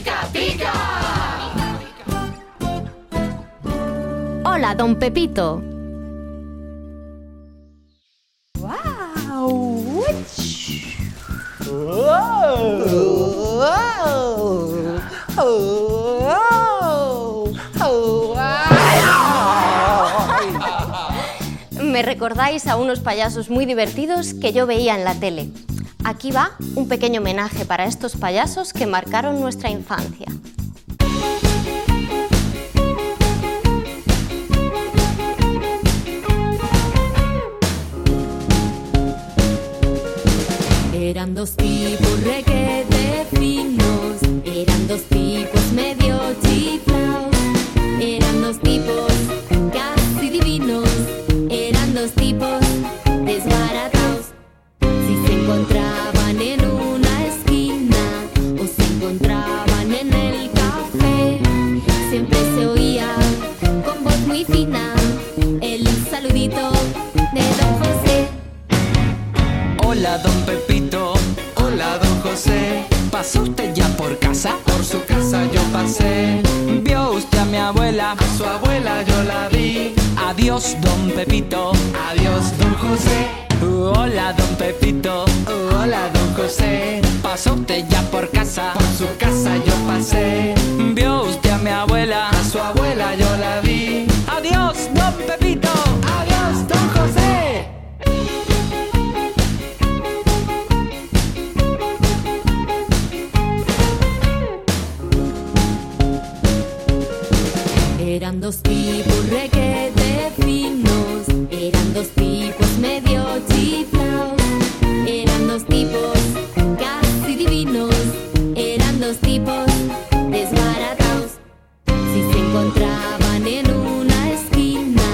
pica, pica. Hola, don Pepito. Me recordáis a unos payasos muy divertidos que yo veía en la tele. Aquí va un pequeño homenaje para estos payasos que marcaron nuestra infancia. Eran dos tipos requete finos, eran dos tipos medio siempre se oía con voz muy fina el saludito de Don José. Hola, don Pepito. Hola, don José. ¿Pasó usted ya por casa? Por su casa yo pasé. ¿Vio usted a mi abuela? A su abuela yo la vi. Adiós, don Pepito. Adiós, don José. Hola, don Pepito. Hola, don José. ¿Pasó usted ya por casa? Por su casa yo pasé. Dos tipos requete finos, eran dos tipos medio chiflados, eran dos tipos casi divinos, eran dos tipos desbaratados. Si se encontraban en una esquina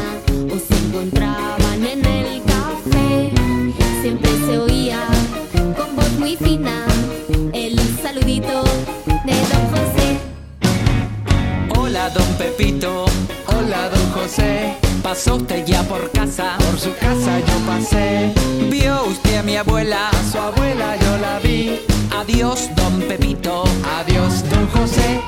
o se encontraban en el café, siempre se oía con voz muy fina el saludito de Don José. Hola, don Pepito. Hola, don José. ¿Pasó usted ya por casa? Por su casa yo pasé. ¿Vio usted a mi abuela? A su abuela yo la vi. Adiós, don Pepito. Adiós, don José.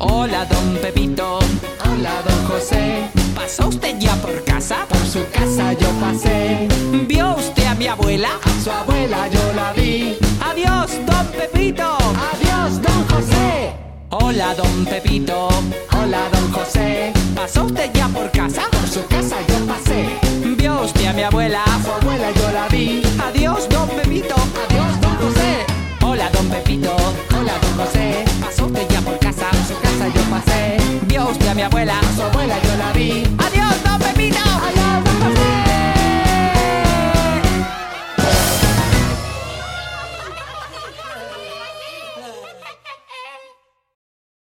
Hola, don Pepito. Hola, don José. ¿Pasó usted ya por casa? Por su casa yo pasé. ¿Vio usted a mi abuela? A su abuela yo la vi. Adiós, don Pepito. Adiós, don José. Hola, don Pepito. Hola, don José. ¿Pasó usted ya por casa? Por su casa yo pasé. ¿Vio usted a mi abuela? A su abuela yo la vi. Adiós, don Pepito. Adiós, don José. Hola, don Pepito. Hola, don José. ¿Pasó usted ya por casa? Por su casa yo pasé. ¿Vio usted a mi abuela? A su abuela yo la vi.